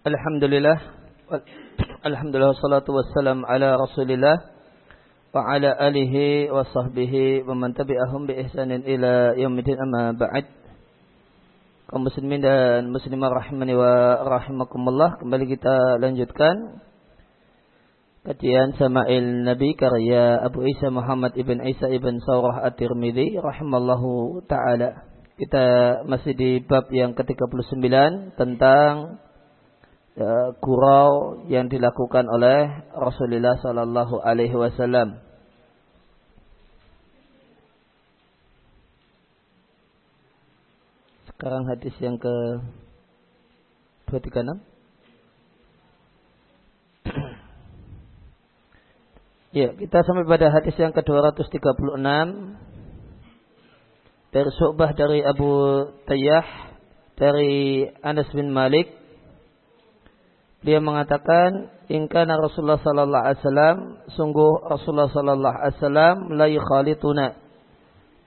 Alhamdulillah. Alhamdulillah salatu wassalam ala rasulillah Wa ala alihi wa sahbihi Wa man tabi'ahum bi ihsanin ila yaumidin amma ba'd. Kaum muslimin dan muslimah rahimani wa rahimakumullah kembali kita lanjutkan kajian Sama'il Nabi karya Abu Isa Muhammad ibn Isa ibn Saurah At-Tirmidzi rahimallahu taala. Kita masih di bab yang ke-39 tentang ya, gurau yang dilakukan oleh Rasulullah Sallallahu Alaihi Wasallam. Sekarang hadis yang ke 236. ya, kita sampai pada hadis yang ke 236 dari dari Abu Tayyah dari Anas bin Malik dia mengatakan ingkana Rasulullah sallallahu alaihi wasallam sungguh Rasulullah sallallahu alaihi wasallam la yukhalituna.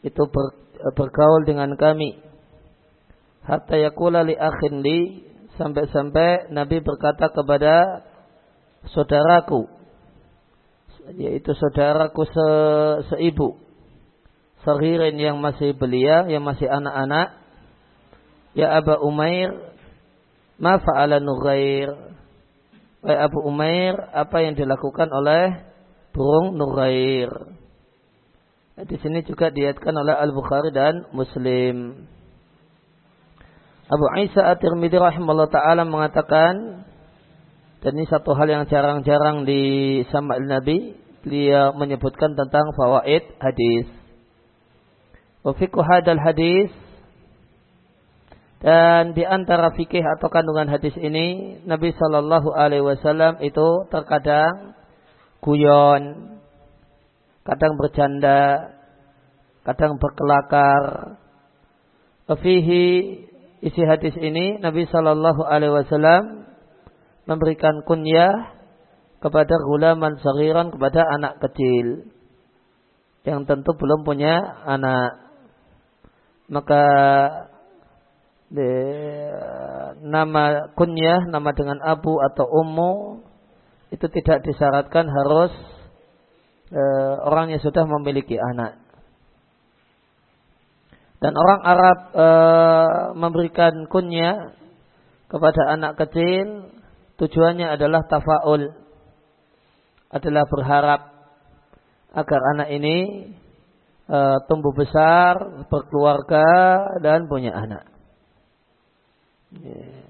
Itu ber, bergaul dengan kami. Hatta yaqula li akhin li sampai-sampai Nabi berkata kepada saudaraku yaitu saudaraku se, seibu sahirin yang masih belia yang masih anak-anak ya Aba Umair ma fa'ala Nughair oleh Abu Umair apa yang dilakukan oleh burung Nurair. Di sini juga diatkan oleh Al Bukhari dan Muslim. Abu Isa At-Tirmidzi rahimahullah taala mengatakan dan ini satu hal yang jarang-jarang di Sama'il Nabi dia menyebutkan tentang fawaid hadis. Wa hadal hadis dan di antara fikih atau kandungan hadis ini, Nabi Shallallahu Alaihi Wasallam itu terkadang guyon, kadang bercanda, kadang berkelakar. Fihi isi hadis ini Nabi Shallallahu Alaihi Wasallam memberikan kunyah kepada gulaman sagiran kepada anak kecil yang tentu belum punya anak. Maka de, nama kunyah, nama dengan abu atau ummu itu tidak disyaratkan harus e, orang yang sudah memiliki anak. Dan orang Arab e, memberikan kunyah kepada anak kecil tujuannya adalah tafaul, adalah berharap agar anak ini e, tumbuh besar, berkeluarga dan punya anak. Ya.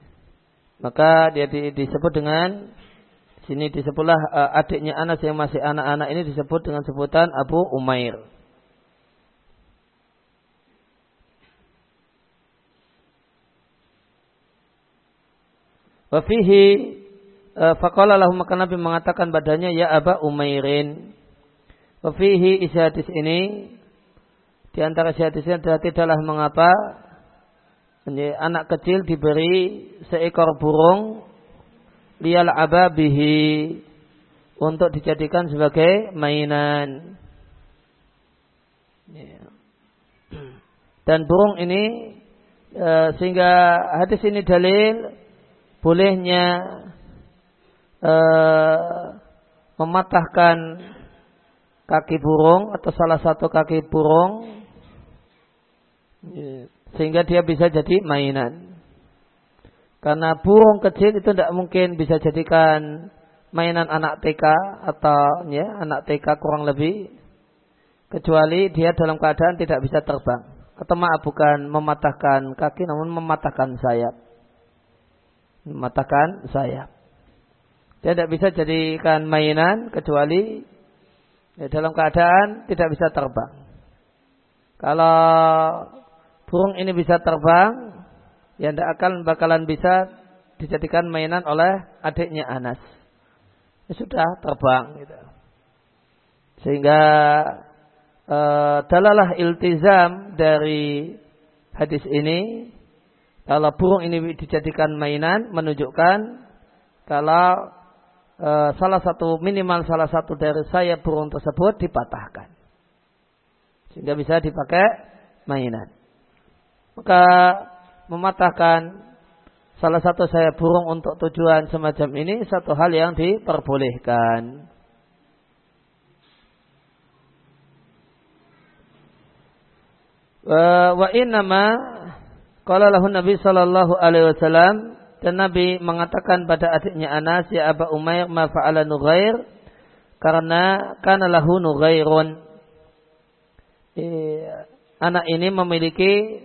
Maka dia di, disebut dengan sini disebutlah uh, adiknya Anas yang masih anak-anak ini disebut dengan sebutan Abu Umair. Wafihi uh, faqala lahu maka Nabi mengatakan badannya ya Aba Umairin. Wafihi isi ini di antara hadisnya adalah tidaklah mengapa anak kecil diberi seekor burung lial ababihi untuk dijadikan sebagai mainan. Ya. Dan burung ini e, sehingga hadis ini dalil bolehnya e, mematahkan kaki burung atau salah satu kaki burung. Ya sehingga dia bisa jadi mainan. Karena burung kecil itu tidak mungkin bisa jadikan mainan anak TK atau ya anak TK kurang lebih kecuali dia dalam keadaan tidak bisa terbang. Maaf bukan mematahkan kaki namun mematahkan sayap. Mematahkan sayap. Dia tidak bisa jadikan mainan kecuali ya, dalam keadaan tidak bisa terbang. Kalau burung ini bisa terbang, ya tidak akan bakalan bisa dijadikan mainan oleh adiknya Anas. Ya sudah terbang gitu. Sehingga e, dalalah iltizam dari hadis ini kalau burung ini dijadikan mainan menunjukkan kalau e, salah satu minimal salah satu dari sayap burung tersebut dipatahkan sehingga bisa dipakai mainan maka mematahkan salah satu saya burung untuk tujuan semacam ini satu hal yang diperbolehkan. Wa innama qala lahu Nabi sallallahu alaihi wasallam dan Nabi mengatakan pada adiknya Anas ya Aba Umair ma fa'ala Nughair karena kana lahu Nughairun. Eh, anak ini memiliki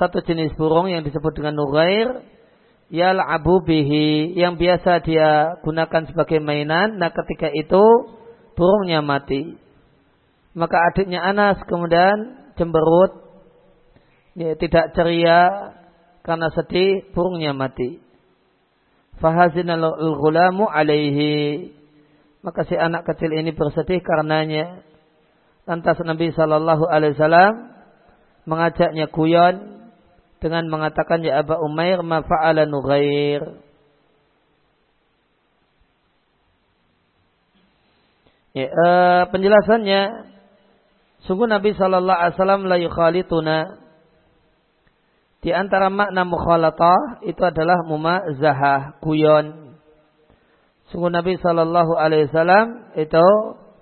satu jenis burung yang disebut dengan Nughair yal'abu bihi yang biasa dia gunakan sebagai mainan. Nah ketika itu burungnya mati. Maka adiknya Anas kemudian cemberut ya, tidak ceria karena sedih burungnya mati. Fahazinal ghulamu alaihi. Maka si anak kecil ini bersedih karenanya. Lantas Nabi Shallallahu alaihi wasallam mengajaknya kuyon dengan mengatakan ya Aba Umair ma fa'ala Nughair. Ya, uh, penjelasannya sungguh Nabi sallallahu alaihi wasallam la yukhalituna di antara makna mukhalatah itu adalah mumazahah, kuyon. Sungguh Nabi sallallahu alaihi wasallam itu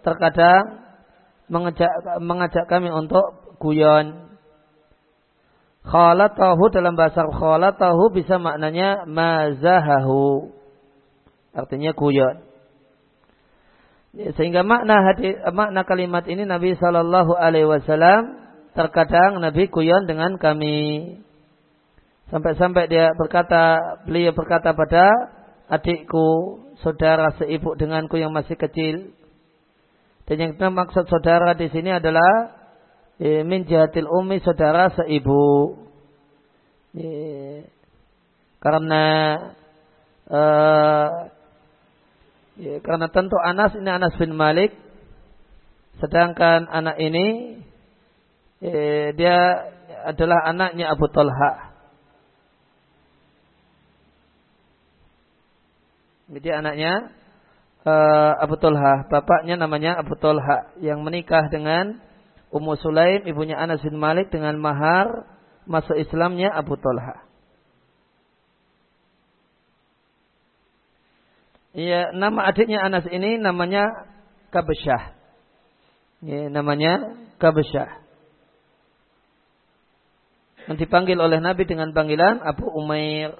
terkadang mengajak mengajak kami untuk kuyon. Khalatahu dalam bahasa khalatahu bisa maknanya mazahahu. Artinya guyon. Ya, sehingga makna hati, makna kalimat ini Nabi Shallallahu Alaihi Wasallam terkadang Nabi kuyon dengan kami. Sampai-sampai dia berkata, beliau berkata pada adikku, saudara seibu denganku yang masih kecil. Dan yang maksud saudara di sini adalah min jahatil umi saudara seibu. Eh, karena uh, karena tentu Anas ini Anas bin Malik sedangkan anak ini eh, dia adalah anaknya Abu Talha jadi anaknya Abu Talha bapaknya namanya Abu Talha yang menikah dengan Ummu Sulaim ibunya Anas bin Malik dengan mahar masuk Islamnya Abu Talha. Ya, nama adiknya Anas ini namanya Kabesyah. Ya, namanya Kabesyah. Yang dipanggil oleh Nabi dengan panggilan Abu Umair.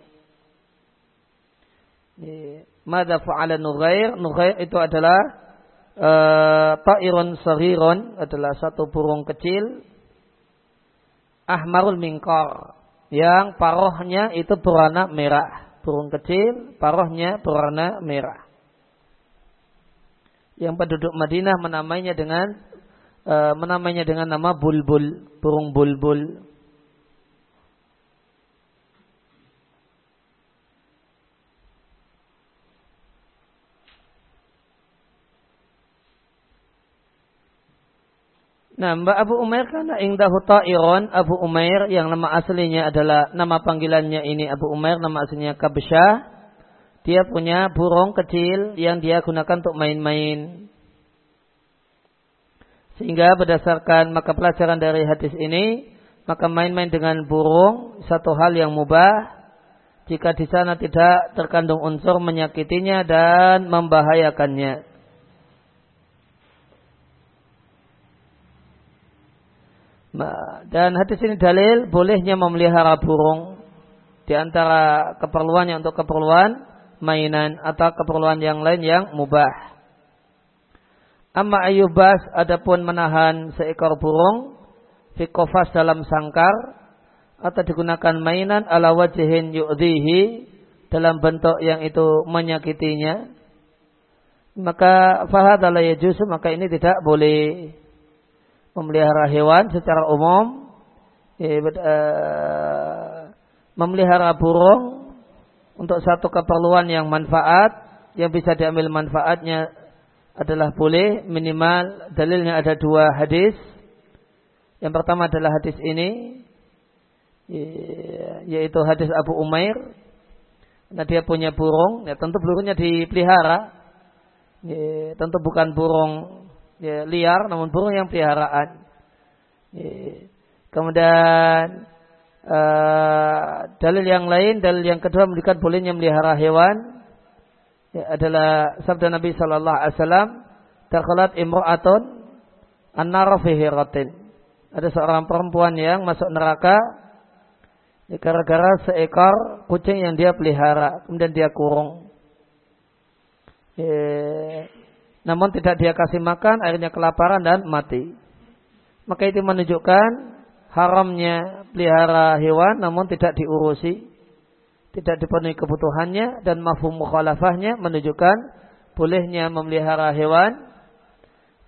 Ya, Mada fa'ala Nughair. Nughair itu adalah uh, ta'irun sagiron adalah satu burung kecil ahmarul mingkor yang parohnya itu berwarna merah. Burung kecil parohnya berwarna merah. Yang penduduk Madinah menamainya dengan uh, menamainya dengan nama bulbul burung bulbul Nah, Mbak Abu Umair karena ingdahu ta'iron Abu Umair yang nama aslinya adalah nama panggilannya ini Abu Umair nama aslinya Kabsyah. Dia punya burung kecil yang dia gunakan untuk main-main. Sehingga berdasarkan maka pelajaran dari hadis ini, maka main-main dengan burung satu hal yang mubah jika di sana tidak terkandung unsur menyakitinya dan membahayakannya. Dan hadis ini dalil bolehnya memelihara burung di antara keperluannya untuk keperluan mainan atau keperluan yang lain yang mubah. Amma ayubas adapun menahan seekor burung fikofas dalam sangkar atau digunakan mainan ala wajihin yu'dihi dalam bentuk yang itu menyakitinya maka fahadalah yajus maka ini tidak boleh memelihara hewan secara umum, ya, uh, memelihara burung untuk satu keperluan yang manfaat, yang bisa diambil manfaatnya adalah boleh minimal dalilnya ada dua hadis. Yang pertama adalah hadis ini ya, yaitu hadis Abu Umair. Nah dia punya burung, ya tentu burungnya dipelihara. Ya, tentu bukan burung ya, liar namun burung yang peliharaan. Ya. Kemudian Uh, dalil yang lain, dalil yang kedua menunjukkan bolehnya melihara hewan ya, adalah sabda Nabi Shallallahu Alaihi Wasallam terkelat imro'atun an-nar Ada seorang perempuan yang masuk neraka ya, gara-gara seekor kucing yang dia pelihara, kemudian dia kurung. Ya, namun tidak dia kasih makan, akhirnya kelaparan dan mati. Maka itu menunjukkan haramnya pelihara hewan namun tidak diurusi, tidak dipenuhi kebutuhannya dan mafhum mukhalafahnya menunjukkan bolehnya memelihara hewan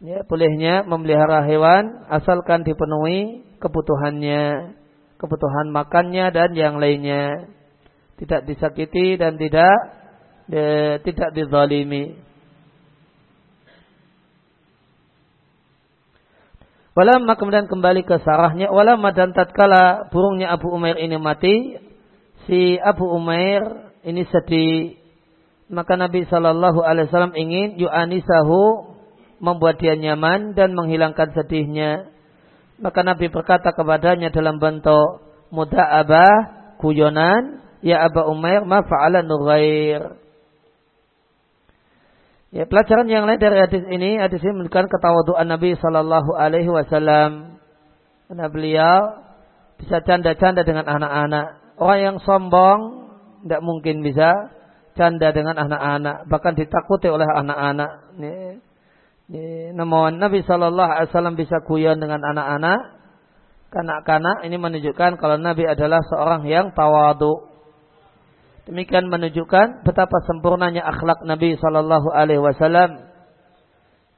ya, bolehnya memelihara hewan asalkan dipenuhi kebutuhannya, kebutuhan makannya dan yang lainnya. Tidak disakiti dan tidak de, tidak dizalimi. Walamma kemudian kembali ke sarahnya. Walamma dan tatkala burungnya Abu Umair ini mati. Si Abu Umair ini sedih. Maka Nabi Shallallahu Alaihi Wasallam ingin yu'anisahu membuat dia nyaman dan menghilangkan sedihnya. Maka Nabi berkata kepadanya dalam bentuk muda'abah, kuyonan, ya Abu Umair ma fa'ala nughair. Ya, pelajaran yang lain dari hadis ini, hadis ini menunjukkan ketawaduan Nabi Shallallahu Alaihi Wasallam. Karena beliau bisa canda-canda dengan anak-anak. Orang yang sombong tidak mungkin bisa canda dengan anak-anak, bahkan ditakuti oleh anak-anak. Namun Nabi Shallallahu Alaihi Wasallam bisa kuyon dengan anak-anak. Kanak-kanak ini menunjukkan kalau Nabi adalah seorang yang tawadu. Demikian menunjukkan betapa sempurnanya akhlak Nabi Shallallahu Alaihi Wasallam.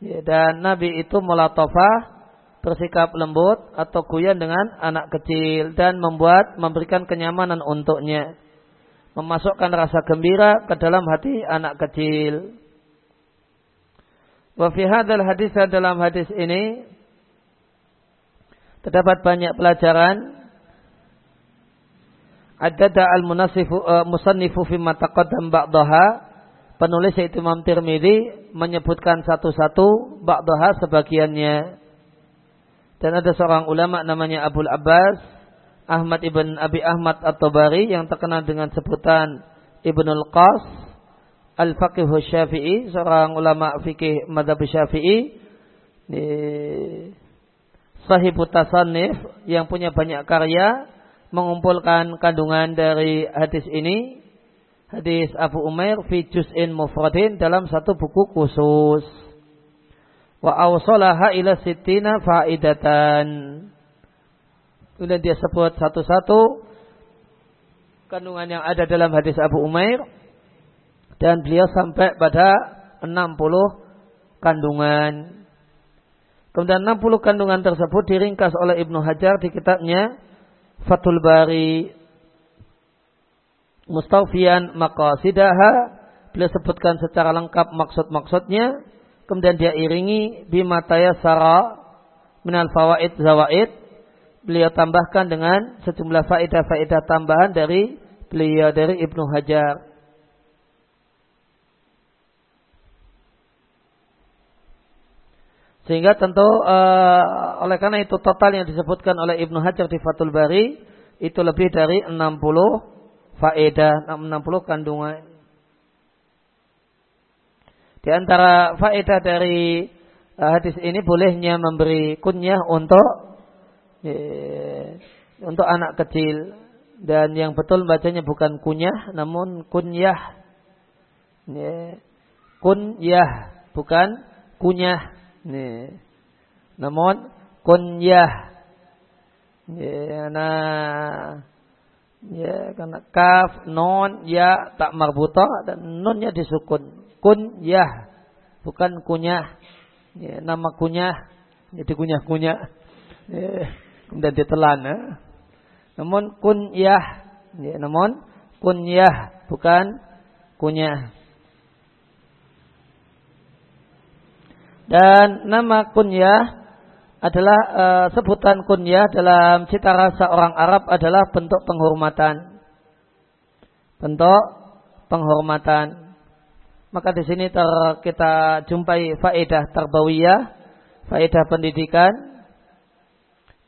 Ya, dan Nabi itu mulatofah, bersikap lembut atau kuyan dengan anak kecil dan membuat memberikan kenyamanan untuknya, memasukkan rasa gembira ke dalam hati anak kecil. Wa fi hadis dalam hadis ini terdapat banyak pelajaran Adada al-munassifu uh, musannifu fimma taqaddam ba'daha penulis yaitu Imam Tirmidzi menyebutkan satu-satu ba'daha sebagiannya. Dan ada seorang ulama namanya Abu Abbas Ahmad ibn Abi Ahmad At-Tabari yang terkenal dengan sebutan Ibnul Qas Al-Faqih Syafi'i, seorang ulama fikih madhab Syafi'i. Sahibu Tasannif yang punya banyak karya mengumpulkan kandungan dari hadis ini. Hadis Abu Umair fi juz'in mufradin dalam satu buku khusus. Wa awsalaha ila sittina faidatan. Kemudian dia sebut satu-satu kandungan yang ada dalam hadis Abu Umair. Dan beliau sampai pada 60 kandungan. Kemudian 60 kandungan tersebut diringkas oleh Ibnu Hajar di kitabnya Fathul Bari Mustawfian maqasidaha beliau sebutkan secara lengkap maksud-maksudnya. Kemudian dia iringi bima tayassara minal fawaid zawaid. Beliau tambahkan dengan sejumlah faedah-faedah tambahan dari beliau dari Ibnu Hajar Sehingga tentu uh, oleh karena itu total yang disebutkan oleh Ibnu Hajar di Fathul Bari itu lebih dari 60 faedah, 60 kandungan. Di antara faedah dari uh, hadis ini bolehnya memberi kunyah untuk uh, untuk anak kecil dan yang betul bacanya bukan kunyah namun kunyah. Yeah. Kunyah bukan kunyah. Nih. Namun kunyah. Ya, nah ya karena kaf, non, ya tak marbuta dan nunnya disukun. Kunyah bukan kunyah. Ya, nama kunyah jadi kunyah-kunyah. Ya, kemudian ditelan. Ya. Namun kunyah, ya, namun kunyah bukan kunyah. Dan nama kunyah adalah e, sebutan kunyah dalam cita rasa orang Arab adalah bentuk penghormatan. Bentuk penghormatan. Maka di sini ter, kita jumpai faedah tarbawiyah, faedah pendidikan.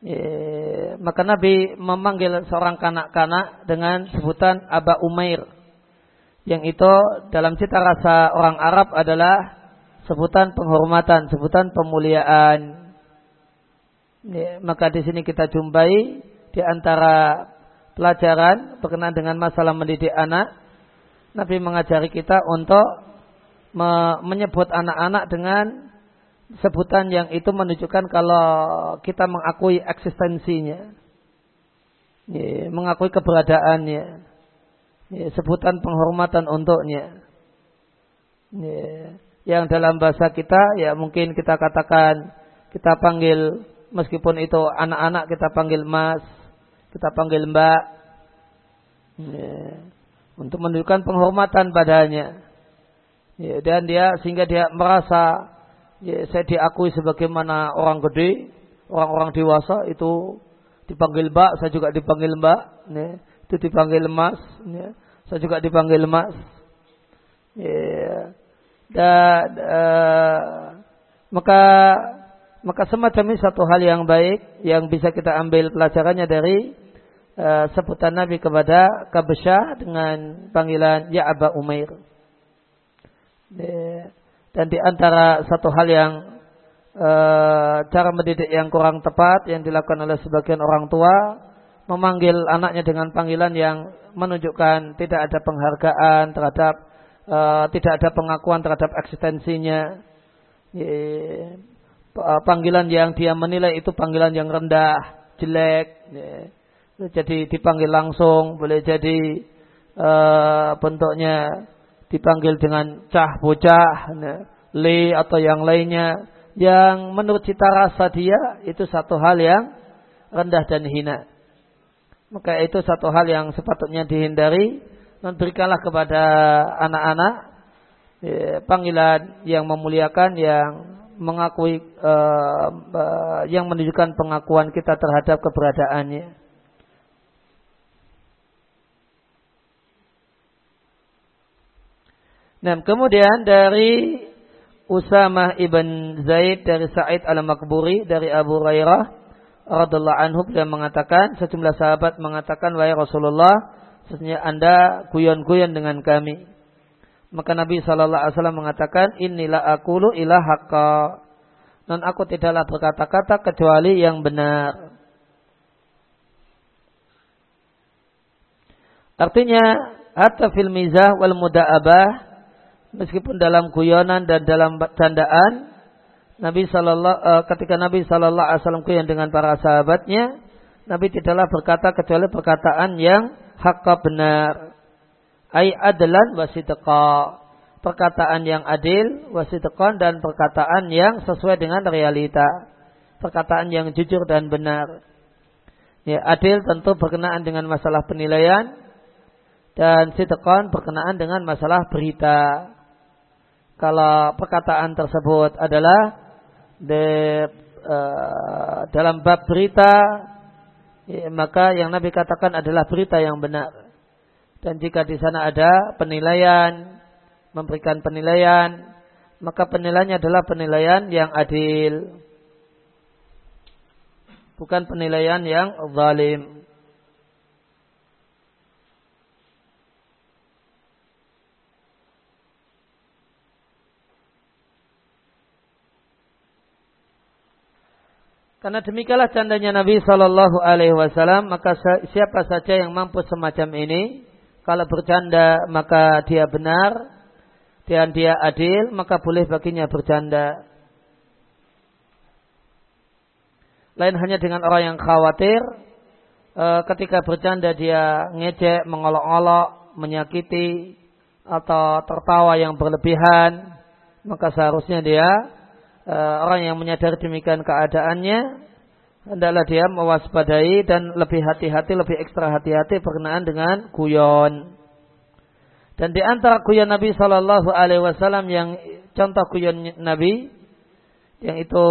Ya, maka Nabi memanggil seorang kanak-kanak dengan sebutan Aba Umair. Yang itu dalam cita rasa orang Arab adalah sebutan penghormatan, sebutan pemuliaan. Ya, maka di sini kita jumpai di antara pelajaran berkenaan dengan masalah mendidik anak, Nabi mengajari kita untuk me menyebut anak-anak dengan sebutan yang itu menunjukkan kalau kita mengakui eksistensinya, ya, mengakui keberadaannya, ya, sebutan penghormatan untuknya. Ya, yang dalam bahasa kita ya mungkin kita katakan kita panggil meskipun itu anak-anak kita panggil mas, kita panggil mbak, ya, untuk menunjukkan penghormatan padanya. Ya, dan dia sehingga dia merasa ya, saya diakui sebagaimana orang gede, orang-orang dewasa itu dipanggil mbak, saya juga dipanggil mbak, ya, itu dipanggil mas, ya, saya juga dipanggil mas. Ya, dan uh, maka maka semacam ini satu hal yang baik yang bisa kita ambil pelajarannya dari uh, sebutan Nabi kepada Kabesyah dengan panggilan Ya Aba Umair. Dan di antara satu hal yang e, cara mendidik yang kurang tepat yang dilakukan oleh sebagian orang tua memanggil anaknya dengan panggilan yang menunjukkan tidak ada penghargaan terhadap e, tidak ada pengakuan terhadap eksistensinya. E, panggilan yang dia menilai itu panggilan yang rendah, jelek. E, jadi dipanggil langsung, boleh jadi e, bentuknya dipanggil dengan cah bocah, le atau yang lainnya yang menurut cita rasa dia itu satu hal yang rendah dan hina. Maka itu satu hal yang sepatutnya dihindari dan berikanlah kepada anak-anak ya, panggilan yang memuliakan yang mengakui uh, uh, yang menunjukkan pengakuan kita terhadap keberadaannya. Nah, kemudian dari Usamah ibn Zaid dari Sa'id al-Makburi dari Abu Hurairah radhiallahu anhu beliau mengatakan sejumlah sahabat mengatakan wahai Rasulullah sesungguhnya Anda guyon-guyon dengan kami. Maka Nabi sallallahu alaihi wasallam mengatakan inilah aqulu ila haqqa. Dan aku tidaklah berkata-kata kecuali yang benar. Artinya hatta fil mizah wal muda'abah meskipun dalam guyonan dan dalam candaan Nabi sallallahu uh, ketika Nabi sallallahu alaihi wasallam guyon dengan para sahabatnya Nabi tidaklah berkata kecuali perkataan yang hakka benar. Ai adlan wasidqa perkataan yang adil wasidqan dan perkataan yang sesuai dengan realita. Perkataan yang jujur dan benar. Ya adil tentu berkenaan dengan masalah penilaian dan sidqan berkenaan dengan masalah berita. Kalau perkataan tersebut adalah de, uh, dalam bab berita ya, maka yang Nabi katakan adalah berita yang benar. Dan jika di sana ada penilaian, memberikan penilaian, maka penilaiannya adalah penilaian yang adil. Bukan penilaian yang zalim. Karena demikianlah candanya Nabi Shallallahu Alaihi Wasallam, maka siapa saja yang mampu semacam ini, kalau bercanda maka dia benar, dan dia adil, maka boleh baginya bercanda. Lain hanya dengan orang yang khawatir, e, ketika bercanda dia ngejek, mengolok-olok, menyakiti, atau tertawa yang berlebihan, maka seharusnya dia uh, orang yang menyadari demikian keadaannya hendaklah dia mewaspadai dan lebih hati-hati, lebih ekstra hati-hati berkenaan dengan guyon. Dan di antara guyon Nabi Shallallahu Alaihi Wasallam yang contoh guyon Nabi, yang itu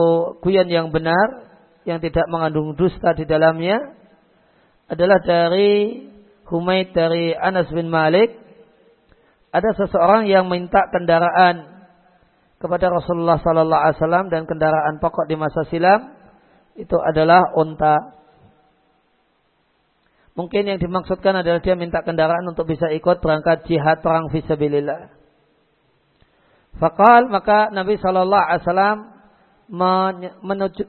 guyon yang benar, yang tidak mengandung dusta di dalamnya, adalah dari Humaid dari Anas bin Malik. Ada seseorang yang minta kendaraan kepada Rasulullah sallallahu alaihi wasallam dan kendaraan pokok di masa silam itu adalah unta. Mungkin yang dimaksudkan adalah dia minta kendaraan untuk bisa ikut berangkat jihad perang visabilillah. Fakal maka Nabi Shallallahu Alaihi Wasallam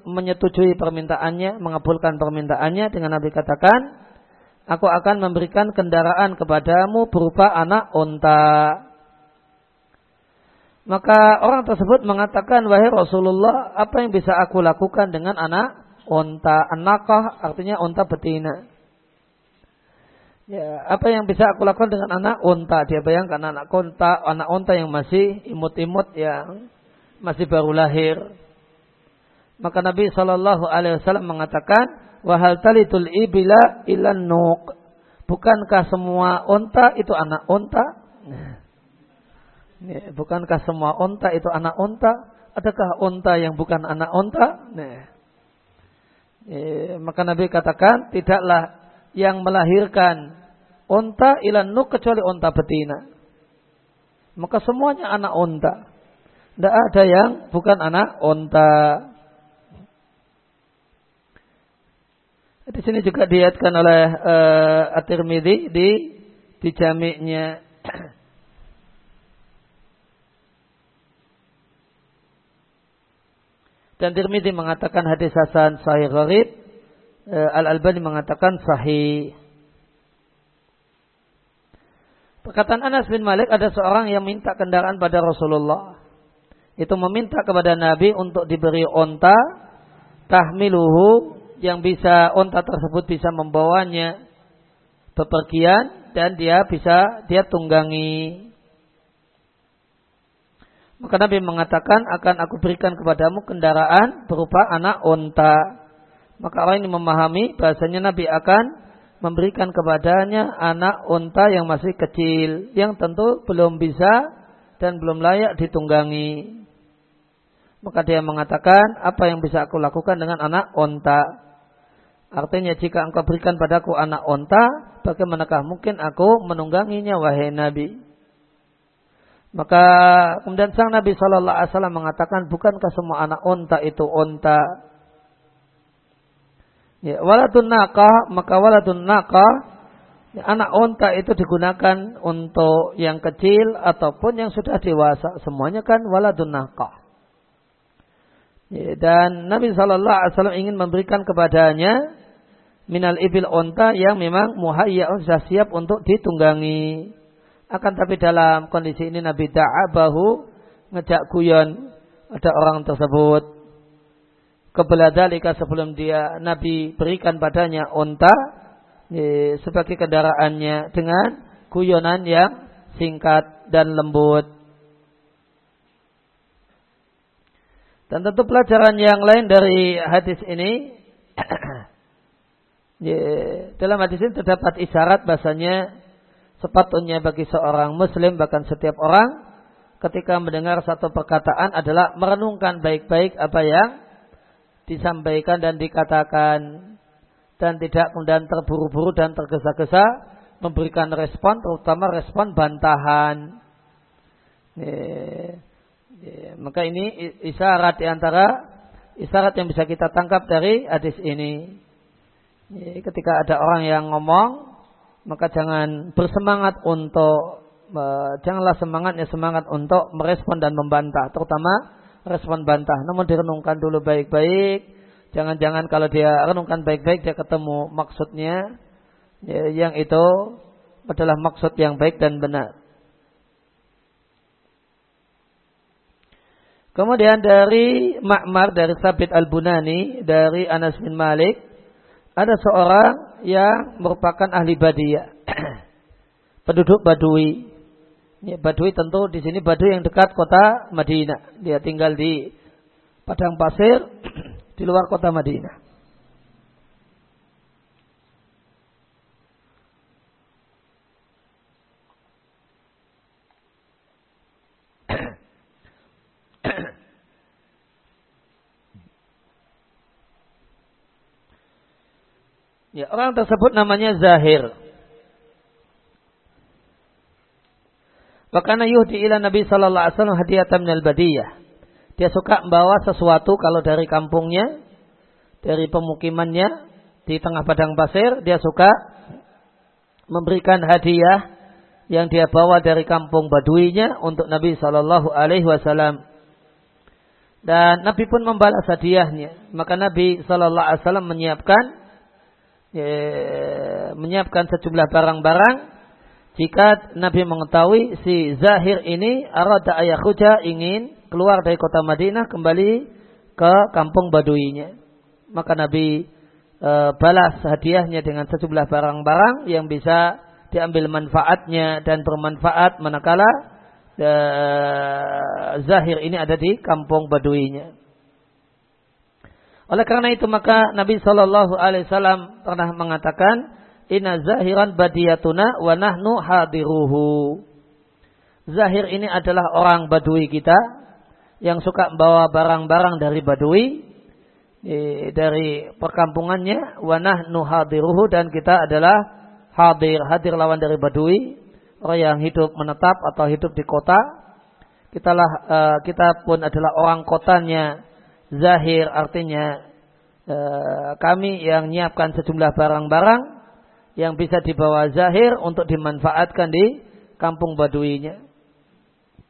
menyetujui permintaannya, mengabulkan permintaannya dengan Nabi katakan, aku akan memberikan kendaraan kepadamu berupa anak unta. Maka orang tersebut mengatakan, wahai Rasulullah, apa yang bisa aku lakukan dengan anak unta? Anakah artinya unta betina. Ya, apa yang bisa aku lakukan dengan anak unta? Dia bayangkan anak unta, anak unta yang masih imut-imut yang masih baru lahir. Maka Nabi Shallallahu Alaihi Wasallam mengatakan, wahal talitul ibila ilan nuk. Bukankah semua unta itu anak unta? Bukankah semua unta itu anak unta? Adakah unta yang bukan anak unta? Nah. Maka Nabi katakan, tidaklah yang melahirkan unta ilan nuk kecuali unta betina. Maka semuanya anak unta. Tidak ada yang bukan anak unta. Di sini juga diatkan oleh uh, At-Tirmidzi di di jamiknya. Dan Tirmidzi mengatakan hadis Hasan sahih gharib Eh, Al-Albani mengatakan sahih. Perkataan Anas bin Malik ada seorang yang minta kendaraan pada Rasulullah. Itu meminta kepada Nabi untuk diberi onta tahmiluhu yang bisa onta tersebut bisa membawanya bepergian dan dia bisa dia tunggangi. Maka Nabi mengatakan akan aku berikan kepadamu kendaraan berupa anak onta. Maka orang ini memahami bahasanya Nabi akan memberikan kepadanya anak unta yang masih kecil. Yang tentu belum bisa dan belum layak ditunggangi. Maka dia mengatakan, apa yang bisa aku lakukan dengan anak unta? Artinya jika engkau berikan padaku anak unta, bagaimanakah mungkin aku menungganginya wahai Nabi? Maka kemudian sang Nabi Shallallahu Alaihi Wasallam mengatakan, bukankah semua anak unta itu unta? Ya, waladun nakah, maka waladun nakah, ya, anak unta itu digunakan untuk yang kecil ataupun yang sudah dewasa. Semuanya kan waladun nakah. Ya, dan Nabi Shallallahu Alaihi Wasallam ingin memberikan kepadanya minal ibil unta yang memang muhayya sudah siap untuk ditunggangi. Akan tapi dalam kondisi ini Nabi da'abahu ngejak guyon ada orang tersebut kebeladalika sebelum dia Nabi berikan padanya unta e, sebagai kendaraannya dengan guyonan yang singkat dan lembut. Dan tentu pelajaran yang lain dari hadis ini e, dalam hadis ini terdapat isyarat bahasanya sepatutnya bagi seorang muslim bahkan setiap orang ketika mendengar satu perkataan adalah merenungkan baik-baik apa yang disampaikan dan dikatakan dan tidak kemudian terburu-buru dan tergesa-gesa memberikan respon terutama respon bantahan. maka ini isyarat di antara isyarat yang bisa kita tangkap dari hadis ini. ketika ada orang yang ngomong, maka jangan bersemangat untuk janganlah semangatnya semangat untuk merespon dan membantah, terutama respon bantah. Namun direnungkan dulu baik-baik. Jangan-jangan kalau dia renungkan baik-baik dia ketemu maksudnya ya, yang itu adalah maksud yang baik dan benar. Kemudian dari Ma'mar dari Sabit Al-Bunani dari Anas bin Malik ada seorang yang merupakan ahli Badiyah. Penduduk Badui. Ya, Badui tentu di sini Badui yang dekat kota Madinah. Dia tinggal di padang pasir di luar kota Madinah. Ya, orang tersebut namanya Zahir. Wakana yuhdi ila Nabi sallallahu alaihi wasallam hadiah minal badiyah. Dia suka membawa sesuatu kalau dari kampungnya dari pemukimannya di tengah padang pasir, dia suka memberikan hadiah yang dia bawa dari kampung Baduinya untuk Nabi Shallallahu Alaihi Wasallam. Dan Nabi pun membalas hadiahnya. Maka Nabi Shallallahu Alaihi Wasallam menyiapkan ya, menyiapkan sejumlah barang-barang. Jika Nabi mengetahui si Zahir ini arada ayahuja ingin keluar dari kota Madinah kembali ke kampung Baduinya. Maka Nabi e, balas hadiahnya dengan sejumlah barang-barang yang bisa diambil manfaatnya dan bermanfaat manakala e, Zahir ini ada di kampung Baduinya. Oleh karena itu maka Nabi Shallallahu Alaihi Wasallam pernah mengatakan, Inna zahiran badiyatuna wa nahnu hadiruhu. Zahir ini adalah orang Badui kita yang suka membawa barang-barang dari Badui dari perkampungannya wa nahnu hadiruhu dan kita adalah hadir hadir lawan dari Badui orang yang hidup menetap atau hidup di kota kitalah uh, kita pun adalah orang kotanya zahir artinya uh, kami yang menyiapkan sejumlah barang-barang yang bisa dibawa zahir untuk dimanfaatkan di kampung Baduinya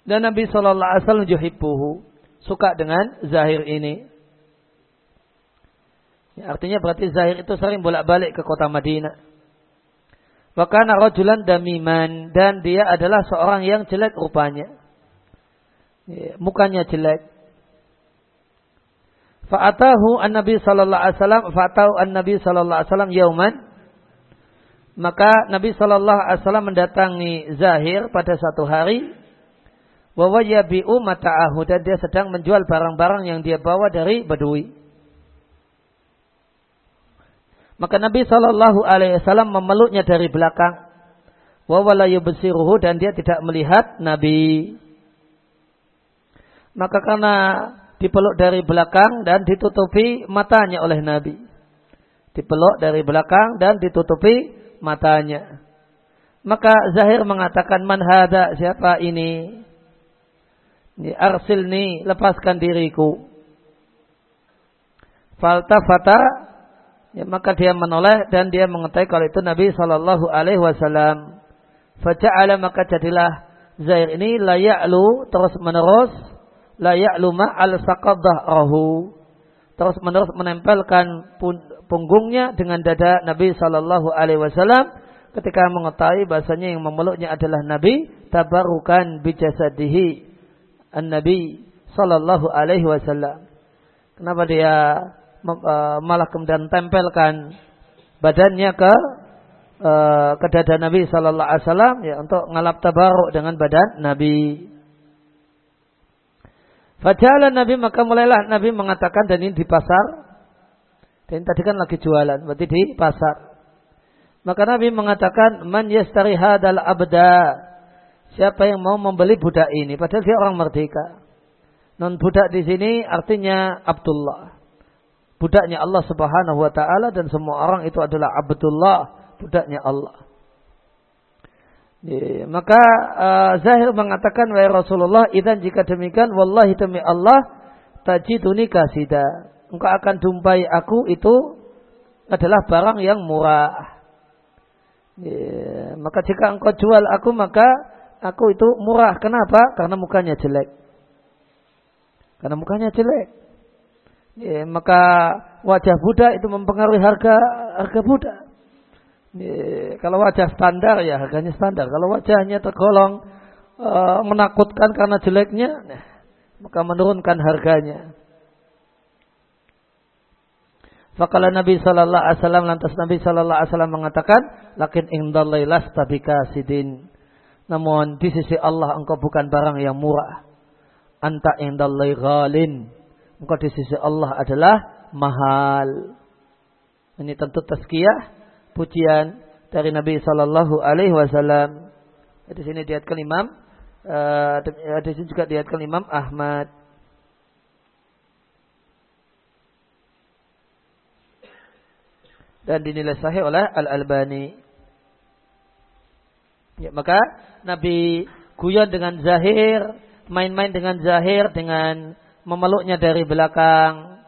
dan Nabi Shallallahu Alaihi Wasallam juhibbuhu suka dengan Zahir ini. Ya, artinya berarti Zahir itu sering bolak-balik ke kota Madinah. Bahkan rajulan damiman dan dia adalah seorang yang jelek rupanya. Ya, mukanya jelek. Fa'atahu an-Nabi sallallahu alaihi wasallam fa'atahu an-Nabi sallallahu alaihi wasallam yauman maka Nabi sallallahu alaihi wasallam mendatangi Zahir pada satu hari wa yabi'u mata'ahu dan dia sedang menjual barang-barang yang dia bawa dari Badui. Maka Nabi Shallallahu Alaihi Wasallam memeluknya dari belakang. Wa besiruhu dan dia tidak melihat Nabi. Maka karena dipeluk dari belakang dan ditutupi matanya oleh Nabi. Dipeluk dari belakang dan ditutupi matanya. Maka Zahir mengatakan man hada siapa ini? arsilni lepaskan diriku. Faltafata ya, maka dia menoleh dan dia mengetahui kalau itu Nabi Shallallahu Alaihi Wasallam. Faja'ala maka jadilah Zair ini layaklu terus menerus layaklu ma'al rohu terus menerus menempelkan punggungnya dengan dada Nabi Shallallahu Alaihi Wasallam ketika mengetahui bahasanya yang memeluknya adalah Nabi tabarukan bijasadihi An-Nabi Sallallahu Alaihi Wasallam. Kenapa dia uh, malah kemudian tempelkan badannya ke uh, ke dada Nabi Sallallahu Alaihi Wasallam ya untuk ngalap tabaruk dengan badan Nabi. Fajalan Nabi maka mulailah Nabi mengatakan dan ini di pasar. Dan tadi kan lagi jualan, berarti di pasar. Maka Nabi mengatakan man yastari hadal abda Siapa yang mau membeli budak ini? Padahal dia orang merdeka. Non budak di sini artinya Abdullah. Budaknya Allah Subhanahu wa taala dan semua orang itu adalah Abdullah, budaknya Allah. Ya, maka uh, Zahir mengatakan wahai Rasulullah, "Idan jika demikian wallahi demi Allah tajiduni kasida." Engkau akan jumpai aku itu adalah barang yang murah. Ya, maka jika engkau jual aku maka aku itu murah. Kenapa? Karena mukanya jelek. Karena mukanya jelek. Ya, maka wajah budak itu mempengaruhi harga harga budak. Ya, kalau wajah standar ya harganya standar. Kalau wajahnya tergolong uh, menakutkan karena jeleknya, nah, maka menurunkan harganya. Fakala Nabi Sallallahu Alaihi Wasallam lantas Nabi Sallallahu Alaihi Wasallam mengatakan, lakin indallahi lastabika sidin. Namun di sisi Allah engkau bukan barang yang murah. Anta indallahi ghalin. Engkau di sisi Allah adalah mahal. Ini tentu tazkiyah, pujian dari Nabi Sallallahu Alaihi Wasallam. Di sini diatkan Imam, uh, di sini juga diatkan Imam Ahmad. Dan dinilai sahih oleh Al Albani. Ya, maka Nabi guyon dengan Zahir, main-main dengan Zahir dengan memeluknya dari belakang.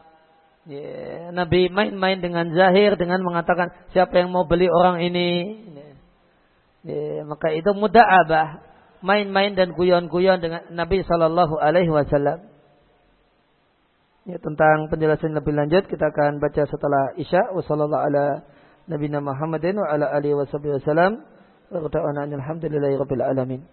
Nabi main-main dengan zahir dengan mengatakan siapa yang mau beli orang ini. Maka itu mudah abah main-main dan guyon-guyon dengan Nabi Shallallahu Alaihi Wasallam. Ya, tentang penjelasan lebih lanjut kita akan baca setelah Isya. Wassallallahu ala Nabi Muhammadin wa ala alihi wasallam. Wa alhamdulillahi rabbil alamin.